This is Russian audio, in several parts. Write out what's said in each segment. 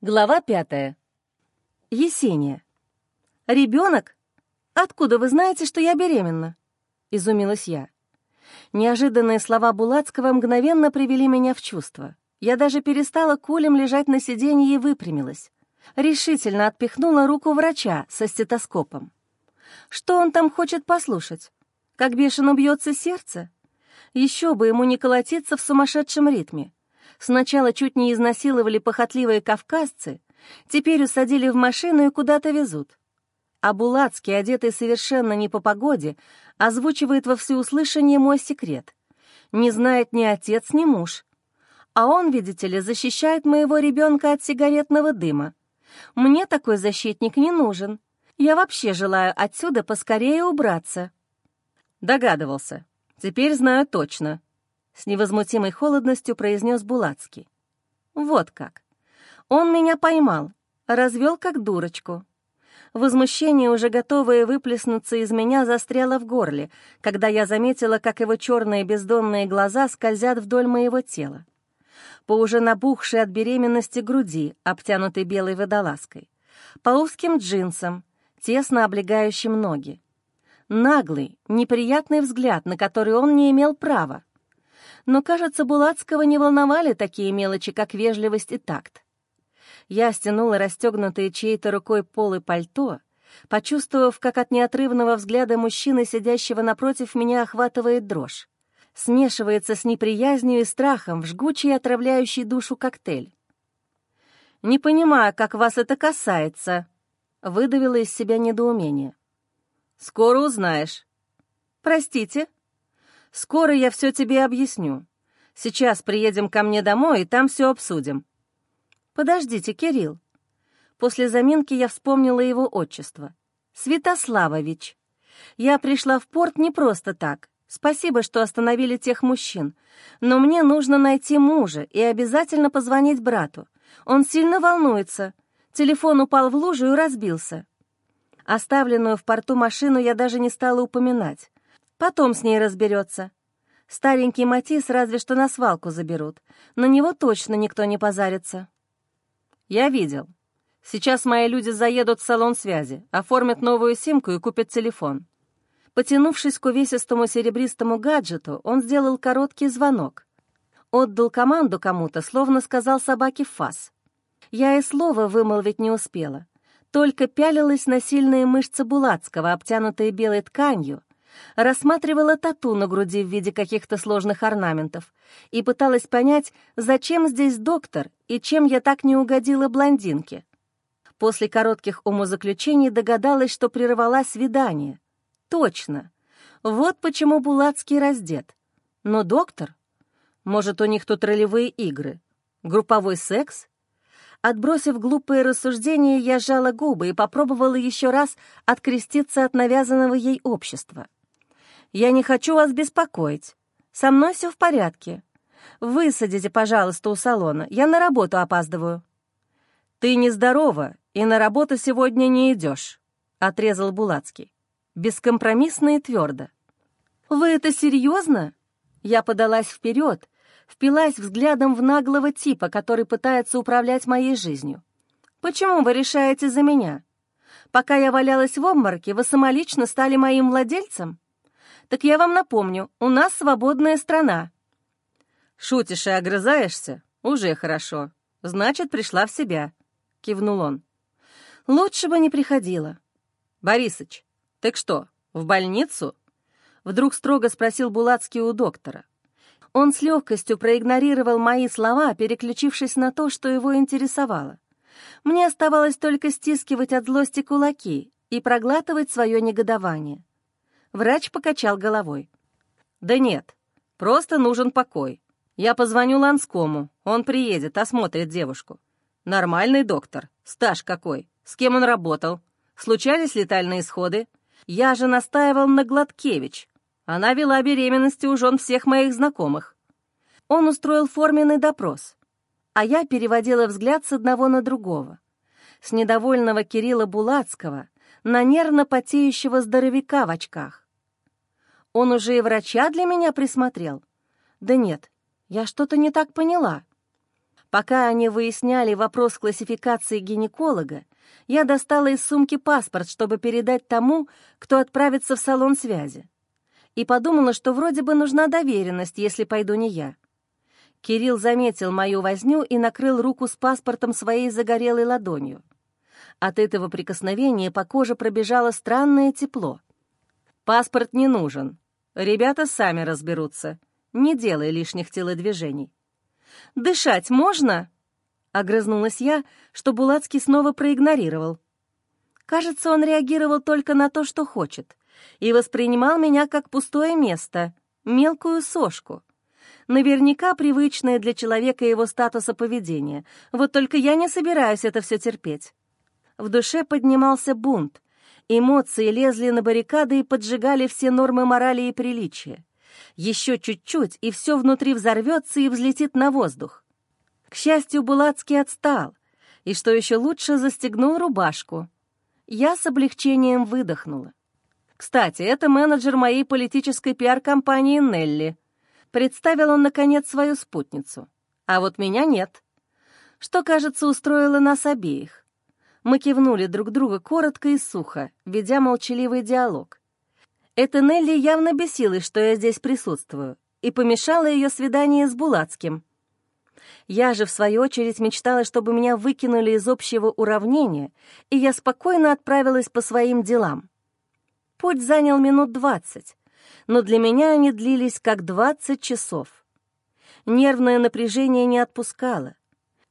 Глава пятая. Есения. «Ребенок? Откуда вы знаете, что я беременна?» — изумилась я. Неожиданные слова Булацкого мгновенно привели меня в чувство. Я даже перестала кулем лежать на сиденье и выпрямилась. Решительно отпихнула руку врача со стетоскопом. Что он там хочет послушать? Как бешено бьется сердце? Еще бы ему не колотиться в сумасшедшем ритме. Сначала чуть не изнасиловали похотливые кавказцы, теперь усадили в машину и куда-то везут. А Булацкий, одетый совершенно не по погоде, озвучивает во всеуслышание мой секрет. Не знает ни отец, ни муж. А он, видите ли, защищает моего ребенка от сигаретного дыма. Мне такой защитник не нужен. Я вообще желаю отсюда поскорее убраться. Догадывался. Теперь знаю точно с невозмутимой холодностью произнес Булацкий. «Вот как. Он меня поймал, развел как дурочку. Возмущение, уже готовое выплеснуться из меня, застряло в горле, когда я заметила, как его черные бездонные глаза скользят вдоль моего тела. По уже набухшей от беременности груди, обтянутой белой водолазкой, по узким джинсам, тесно облегающим ноги. Наглый, неприятный взгляд, на который он не имел права. Но, кажется, Булацкого не волновали такие мелочи, как вежливость и такт. Я стянула расстегнутые чьей-то рукой полы пальто, почувствовав, как от неотрывного взгляда мужчины, сидящего напротив меня, охватывает дрожь. Смешивается с неприязнью и страхом в жгучий отравляющий душу коктейль. «Не понимаю, как вас это касается», — выдавила из себя недоумение. «Скоро узнаешь». «Простите», Скоро я все тебе объясню. Сейчас приедем ко мне домой, и там все обсудим». «Подождите, Кирилл». После заминки я вспомнила его отчество. «Святославович. Я пришла в порт не просто так. Спасибо, что остановили тех мужчин. Но мне нужно найти мужа и обязательно позвонить брату. Он сильно волнуется. Телефон упал в лужу и разбился. Оставленную в порту машину я даже не стала упоминать. Потом с ней разберется. Старенький Матис разве что на свалку заберут. На него точно никто не позарится. Я видел. Сейчас мои люди заедут в салон связи, оформят новую симку и купят телефон. Потянувшись к увесистому серебристому гаджету, он сделал короткий звонок. Отдал команду кому-то, словно сказал собаке фас. Я и слова вымолвить не успела. Только пялилась на сильные мышцы Булацкого, обтянутые белой тканью, рассматривала тату на груди в виде каких-то сложных орнаментов и пыталась понять, зачем здесь доктор и чем я так не угодила блондинке. После коротких умозаключений догадалась, что прервала свидание. Точно. Вот почему Булацкий раздет. Но доктор? Может, у них тут ролевые игры? Групповой секс? Отбросив глупые рассуждения, я сжала губы и попробовала еще раз откреститься от навязанного ей общества. Я не хочу вас беспокоить. Со мной все в порядке. Высадите, пожалуйста, у салона. Я на работу опаздываю». «Ты нездорова и на работу сегодня не идешь», — отрезал Булацкий. Бескомпромиссно и твердо. «Вы это серьезно?» Я подалась вперед, впилась взглядом в наглого типа, который пытается управлять моей жизнью. «Почему вы решаете за меня? Пока я валялась в обмороке, вы самолично стали моим владельцем?» Так я вам напомню, у нас свободная страна». «Шутишь и огрызаешься? Уже хорошо. Значит, пришла в себя», — кивнул он. «Лучше бы не приходила». «Борисыч, так что, в больницу?» Вдруг строго спросил Булацкий у доктора. Он с легкостью проигнорировал мои слова, переключившись на то, что его интересовало. Мне оставалось только стискивать от злости кулаки и проглатывать свое негодование. Врач покачал головой. «Да нет, просто нужен покой. Я позвоню Ланскому, он приедет, осмотрит девушку. Нормальный доктор, стаж какой, с кем он работал, случались летальные исходы. Я же настаивал на Гладкевич. Она вела беременности у жен всех моих знакомых. Он устроил форменный допрос, а я переводила взгляд с одного на другого. С недовольного Кирилла Булацкого на нервно потеющего здоровяка в очках. Он уже и врача для меня присмотрел. Да нет, я что-то не так поняла. Пока они выясняли вопрос классификации гинеколога, я достала из сумки паспорт, чтобы передать тому, кто отправится в салон связи. И подумала, что вроде бы нужна доверенность, если пойду не я. Кирилл заметил мою возню и накрыл руку с паспортом своей загорелой ладонью. От этого прикосновения по коже пробежало странное тепло. «Паспорт не нужен. Ребята сами разберутся. Не делай лишних телодвижений». «Дышать можно?» — огрызнулась я, что Булацкий снова проигнорировал. Кажется, он реагировал только на то, что хочет, и воспринимал меня как пустое место, мелкую сошку. Наверняка привычное для человека его статуса поведения. Вот только я не собираюсь это все терпеть. В душе поднимался бунт. Эмоции лезли на баррикады и поджигали все нормы морали и приличия. Еще чуть-чуть, и все внутри взорвется и взлетит на воздух. К счастью, Булацкий отстал, и, что еще лучше, застегнул рубашку. Я с облегчением выдохнула. Кстати, это менеджер моей политической пиар-компании «Нелли». Представил он, наконец, свою спутницу. А вот меня нет. Что, кажется, устроило нас обеих. Мы кивнули друг друга коротко и сухо, ведя молчаливый диалог. Эта Нелли явно бесилась, что я здесь присутствую, и помешала ее свидание с Булацким. Я же, в свою очередь, мечтала, чтобы меня выкинули из общего уравнения, и я спокойно отправилась по своим делам. Путь занял минут двадцать, но для меня они длились как двадцать часов. Нервное напряжение не отпускало.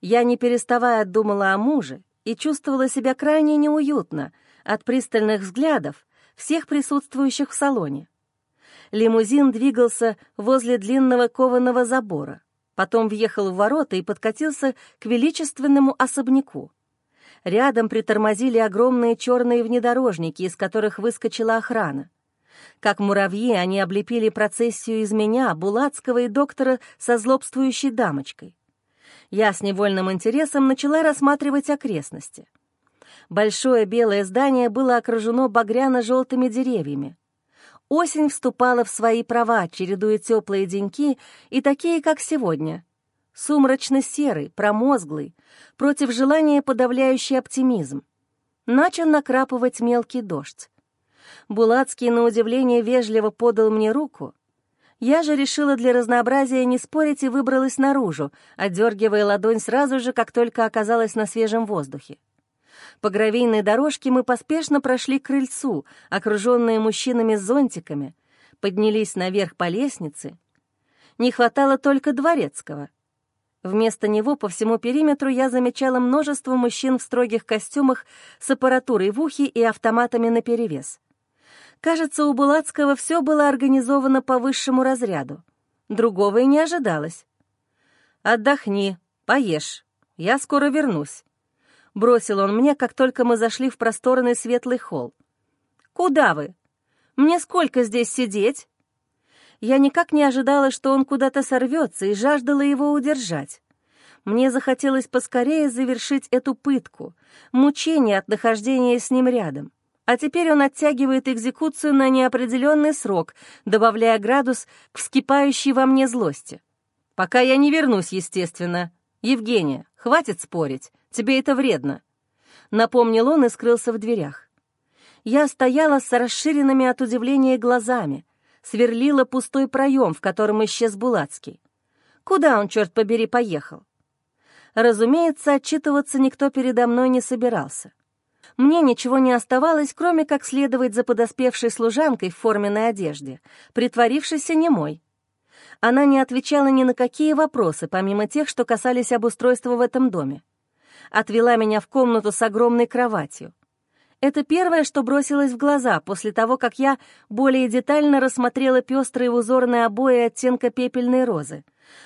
Я, не переставая, думала о муже и чувствовала себя крайне неуютно от пристальных взглядов всех присутствующих в салоне. Лимузин двигался возле длинного кованого забора, потом въехал в ворота и подкатился к величественному особняку. Рядом притормозили огромные черные внедорожники, из которых выскочила охрана. Как муравьи они облепили процессию из меня, Булацкого и доктора со злобствующей дамочкой. Я с невольным интересом начала рассматривать окрестности. Большое белое здание было окружено багряно-желтыми деревьями. Осень вступала в свои права, чередуя теплые деньки и такие, как сегодня. Сумрачно-серый, промозглый, против желания подавляющий оптимизм. Начал накрапывать мелкий дождь. Булацкий, на удивление, вежливо подал мне руку. Я же решила для разнообразия не спорить и выбралась наружу, отдергивая ладонь сразу же, как только оказалась на свежем воздухе. По гравийной дорожке мы поспешно прошли к крыльцу, окруженные мужчинами с зонтиками, поднялись наверх по лестнице. Не хватало только дворецкого. Вместо него по всему периметру я замечала множество мужчин в строгих костюмах с аппаратурой в ухе и автоматами наперевес. Кажется, у Булацкого все было организовано по высшему разряду. Другого и не ожидалось. «Отдохни, поешь, я скоро вернусь», — бросил он мне, как только мы зашли в просторный светлый холл. «Куда вы? Мне сколько здесь сидеть?» Я никак не ожидала, что он куда-то сорвется, и жаждала его удержать. Мне захотелось поскорее завершить эту пытку, мучение от нахождения с ним рядом а теперь он оттягивает экзекуцию на неопределенный срок, добавляя градус к вскипающей во мне злости. «Пока я не вернусь, естественно. Евгения, хватит спорить, тебе это вредно», — напомнил он и скрылся в дверях. Я стояла с расширенными от удивления глазами, сверлила пустой проем, в котором исчез Булацкий. Куда он, черт побери, поехал? Разумеется, отчитываться никто передо мной не собирался. Мне ничего не оставалось, кроме как следовать за подоспевшей служанкой в форменной одежде, притворившейся немой. Она не отвечала ни на какие вопросы, помимо тех, что касались обустройства в этом доме. Отвела меня в комнату с огромной кроватью. Это первое, что бросилось в глаза после того, как я более детально рассмотрела пестрые узорные обои оттенка пепельной розы,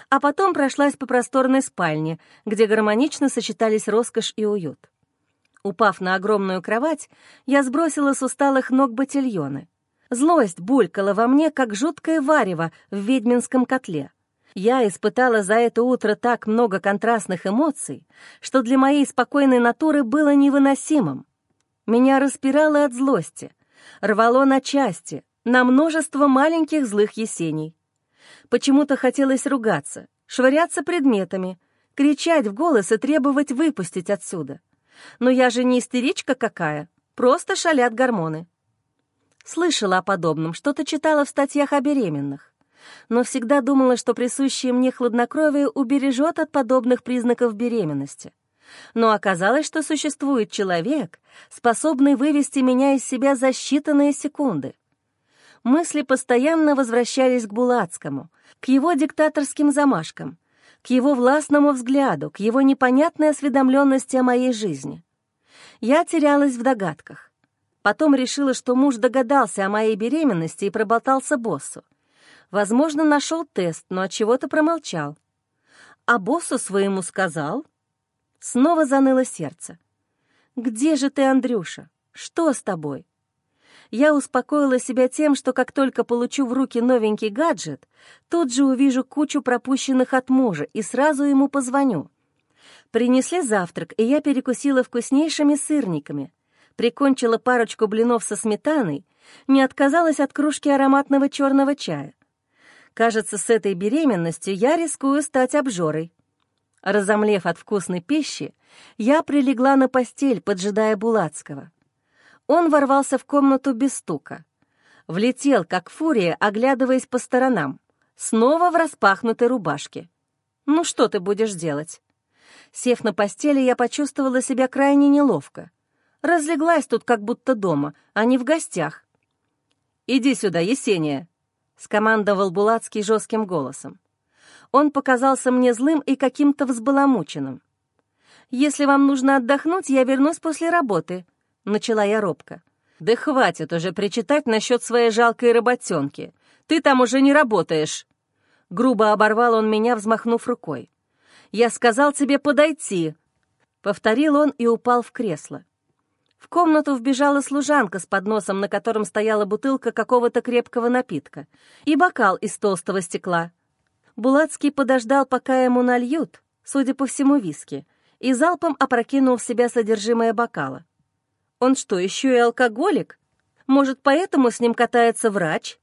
а потом прошлась по просторной спальне, где гармонично сочетались роскошь и уют. Упав на огромную кровать, я сбросила с усталых ног ботильоны. Злость булькала во мне, как жуткое варево в ведьминском котле. Я испытала за это утро так много контрастных эмоций, что для моей спокойной натуры было невыносимым. Меня распирало от злости, рвало на части, на множество маленьких злых есеней. Почему-то хотелось ругаться, швыряться предметами, кричать в голос и требовать выпустить отсюда. Но я же не истеричка какая, просто шалят гормоны. Слышала о подобном, что-то читала в статьях о беременных. Но всегда думала, что присущее мне хладнокровие убережет от подобных признаков беременности. Но оказалось, что существует человек, способный вывести меня из себя за считанные секунды. Мысли постоянно возвращались к Булацкому, к его диктаторским замашкам, к его властному взгляду, к его непонятной осведомленности о моей жизни. Я терялась в догадках. Потом решила, что муж догадался о моей беременности и проболтался боссу. Возможно, нашел тест, но от чего-то промолчал. А боссу своему сказал. Снова заныло сердце. «Где же ты, Андрюша? Что с тобой?» Я успокоила себя тем, что как только получу в руки новенький гаджет, тут же увижу кучу пропущенных от мужа и сразу ему позвоню. Принесли завтрак, и я перекусила вкуснейшими сырниками, прикончила парочку блинов со сметаной, не отказалась от кружки ароматного черного чая. Кажется, с этой беременностью я рискую стать обжорой. Разомлев от вкусной пищи, я прилегла на постель, поджидая Булацкого. Он ворвался в комнату без стука. Влетел, как фурия, оглядываясь по сторонам. Снова в распахнутой рубашке. «Ну что ты будешь делать?» Сев на постели, я почувствовала себя крайне неловко. Разлеглась тут как будто дома, а не в гостях. «Иди сюда, Есения!» — скомандовал Булацкий жестким голосом. Он показался мне злым и каким-то взбаламученным. «Если вам нужно отдохнуть, я вернусь после работы», — начала я робко. «Да хватит уже причитать насчет своей жалкой работенки. Ты там уже не работаешь!» Грубо оборвал он меня, взмахнув рукой. «Я сказал тебе подойти!» Повторил он и упал в кресло. В комнату вбежала служанка с подносом, на котором стояла бутылка какого-то крепкого напитка, и бокал из толстого стекла. Булацкий подождал, пока ему нальют, судя по всему, виски, и залпом опрокинул в себя содержимое бокала. Он что, еще и алкоголик? Может, поэтому с ним катается врач?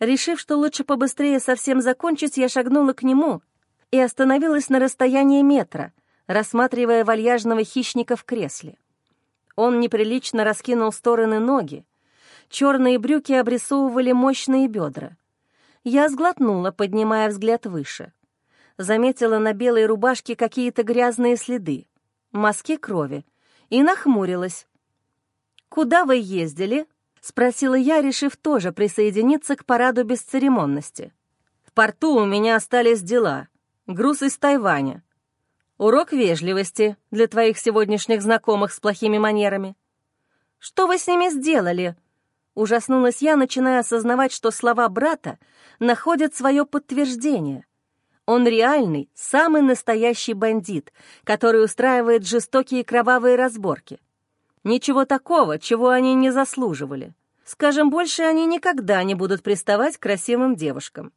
Решив, что лучше побыстрее совсем закончить, я шагнула к нему и остановилась на расстоянии метра, рассматривая вальяжного хищника в кресле. Он неприлично раскинул стороны ноги. Черные брюки обрисовывали мощные бедра. Я сглотнула, поднимая взгляд выше. Заметила на белой рубашке какие-то грязные следы, мазки крови, и нахмурилась, «Куда вы ездили?» — спросила я, решив тоже присоединиться к параду бесцеремонности. «В порту у меня остались дела. Груз из Тайваня. Урок вежливости для твоих сегодняшних знакомых с плохими манерами». «Что вы с ними сделали?» Ужаснулась я, начиная осознавать, что слова брата находят свое подтверждение. Он реальный, самый настоящий бандит, который устраивает жестокие кровавые разборки. Ничего такого, чего они не заслуживали. Скажем, больше они никогда не будут приставать к красивым девушкам.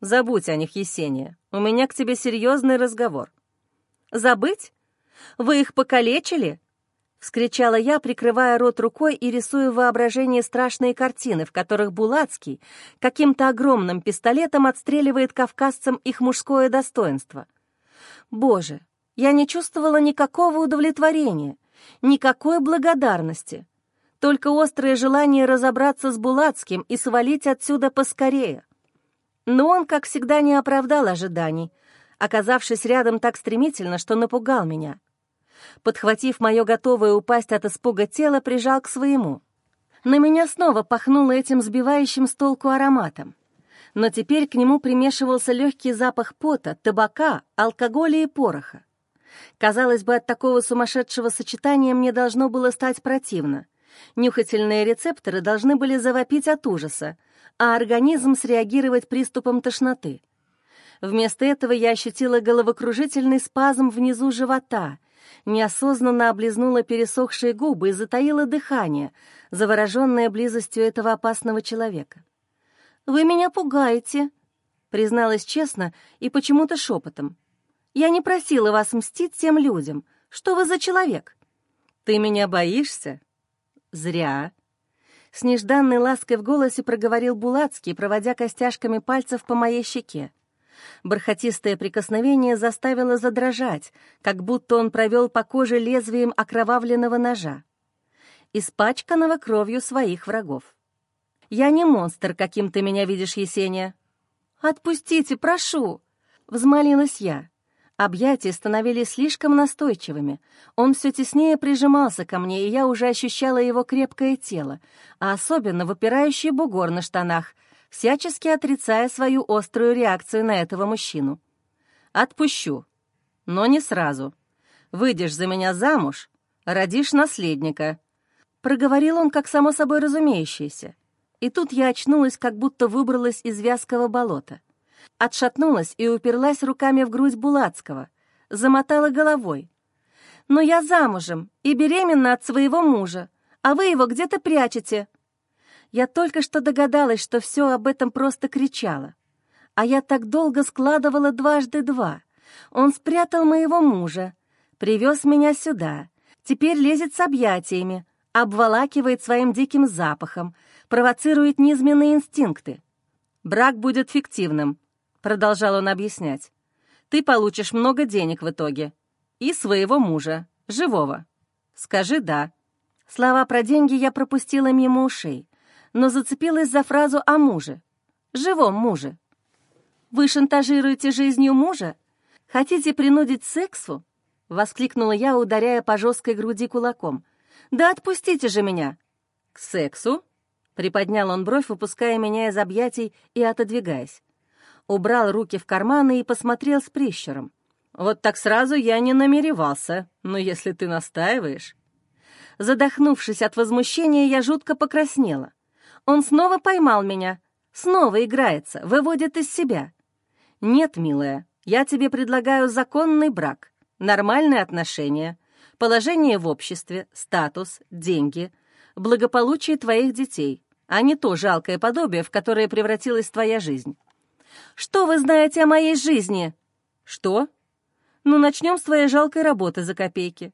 Забудь о них, Есения. У меня к тебе серьезный разговор. Забыть? Вы их покалечили? Вскричала я, прикрывая рот рукой и рисуя в воображении страшные картины, в которых Булацкий каким-то огромным пистолетом отстреливает кавказцам их мужское достоинство. Боже, я не чувствовала никакого удовлетворения. Никакой благодарности. Только острое желание разобраться с Булацким и свалить отсюда поскорее. Но он, как всегда, не оправдал ожиданий, оказавшись рядом так стремительно, что напугал меня. Подхватив мое готовое упасть от испуга тело, прижал к своему. На меня снова пахнуло этим сбивающим с толку ароматом. Но теперь к нему примешивался легкий запах пота, табака, алкоголя и пороха. Казалось бы, от такого сумасшедшего сочетания мне должно было стать противно. Нюхательные рецепторы должны были завопить от ужаса, а организм среагировать приступом тошноты. Вместо этого я ощутила головокружительный спазм внизу живота, неосознанно облизнула пересохшие губы и затаила дыхание, завороженное близостью этого опасного человека. «Вы меня пугаете», — призналась честно и почему-то шепотом. Я не просила вас мстить тем людям. Что вы за человек?» «Ты меня боишься?» «Зря». С нежданной лаской в голосе проговорил Булацкий, проводя костяшками пальцев по моей щеке. Бархатистое прикосновение заставило задрожать, как будто он провел по коже лезвием окровавленного ножа, испачканного кровью своих врагов. «Я не монстр, каким ты меня видишь, Есения». «Отпустите, прошу!» — взмолилась я. Объятия становились слишком настойчивыми. Он все теснее прижимался ко мне, и я уже ощущала его крепкое тело, а особенно выпирающий бугор на штанах, всячески отрицая свою острую реакцию на этого мужчину. «Отпущу, но не сразу. Выйдешь за меня замуж, родишь наследника», — проговорил он как само собой разумеющееся. И тут я очнулась, как будто выбралась из вязкого болота — Отшатнулась и уперлась руками в грудь Булацкого, замотала головой. «Но я замужем и беременна от своего мужа, а вы его где-то прячете». Я только что догадалась, что все об этом просто кричала. А я так долго складывала дважды два. Он спрятал моего мужа, привез меня сюда, теперь лезет с объятиями, обволакивает своим диким запахом, провоцирует низменные инстинкты. Брак будет фиктивным, — продолжал он объяснять. «Ты получишь много денег в итоге. И своего мужа, живого. Скажи «да». Слова про деньги я пропустила мимо ушей, но зацепилась за фразу о муже. Живом муже. «Вы шантажируете жизнью мужа? Хотите принудить сексу?» — воскликнула я, ударяя по жесткой груди кулаком. «Да отпустите же меня!» «К сексу?» — приподнял он бровь, выпуская меня из объятий и отодвигаясь убрал руки в карманы и посмотрел с прищуром. «Вот так сразу я не намеревался, но если ты настаиваешь...» Задохнувшись от возмущения, я жутко покраснела. Он снова поймал меня, снова играется, выводит из себя. «Нет, милая, я тебе предлагаю законный брак, нормальные отношения, положение в обществе, статус, деньги, благополучие твоих детей, а не то жалкое подобие, в которое превратилась твоя жизнь. Что вы знаете о моей жизни?» «Что?» «Ну, начнем с твоей жалкой работы за копейки.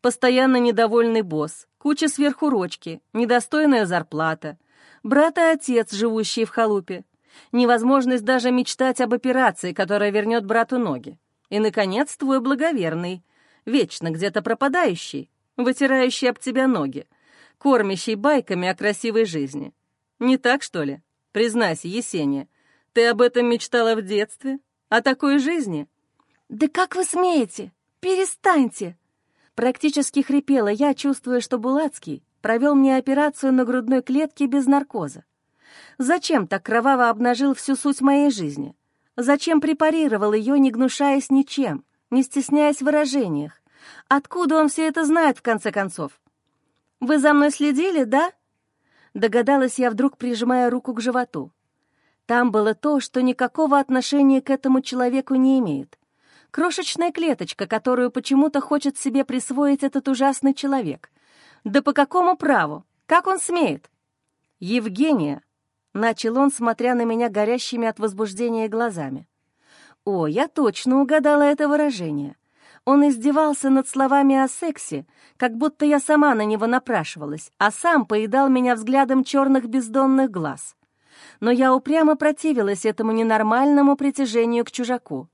Постоянно недовольный босс, куча сверхурочки, недостойная зарплата, брат и отец, живущие в халупе, невозможность даже мечтать об операции, которая вернет брату ноги. И, наконец, твой благоверный, вечно где-то пропадающий, вытирающий об тебя ноги, кормящий байками о красивой жизни. Не так, что ли? Признайся, Есения, ты об этом мечтала в детстве? О такой жизни?» «Да как вы смеете? Перестаньте!» Практически хрипела я, чувствуя, что Булацкий провел мне операцию на грудной клетке без наркоза. Зачем так кроваво обнажил всю суть моей жизни? Зачем препарировал ее, не гнушаясь ничем, не стесняясь в выражениях? Откуда он все это знает, в конце концов? «Вы за мной следили, да?» Догадалась я, вдруг прижимая руку к животу. Там было то, что никакого отношения к этому человеку не имеет. Крошечная клеточка, которую почему-то хочет себе присвоить этот ужасный человек. Да по какому праву? Как он смеет? «Евгения», — начал он, смотря на меня горящими от возбуждения глазами. О, я точно угадала это выражение. Он издевался над словами о сексе, как будто я сама на него напрашивалась, а сам поедал меня взглядом черных бездонных глаз но я упрямо противилась этому ненормальному притяжению к чужаку.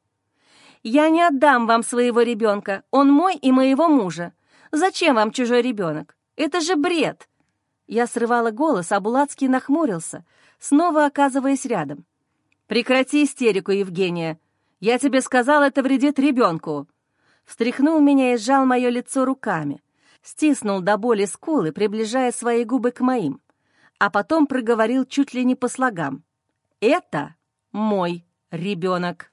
«Я не отдам вам своего ребенка, он мой и моего мужа. Зачем вам чужой ребенок? Это же бред!» Я срывала голос, а Булацкий нахмурился, снова оказываясь рядом. «Прекрати истерику, Евгения. Я тебе сказал, это вредит ребенку». Встряхнул меня и сжал мое лицо руками. Стиснул до боли скулы, приближая свои губы к моим а потом проговорил чуть ли не по слогам. «Это мой ребенок».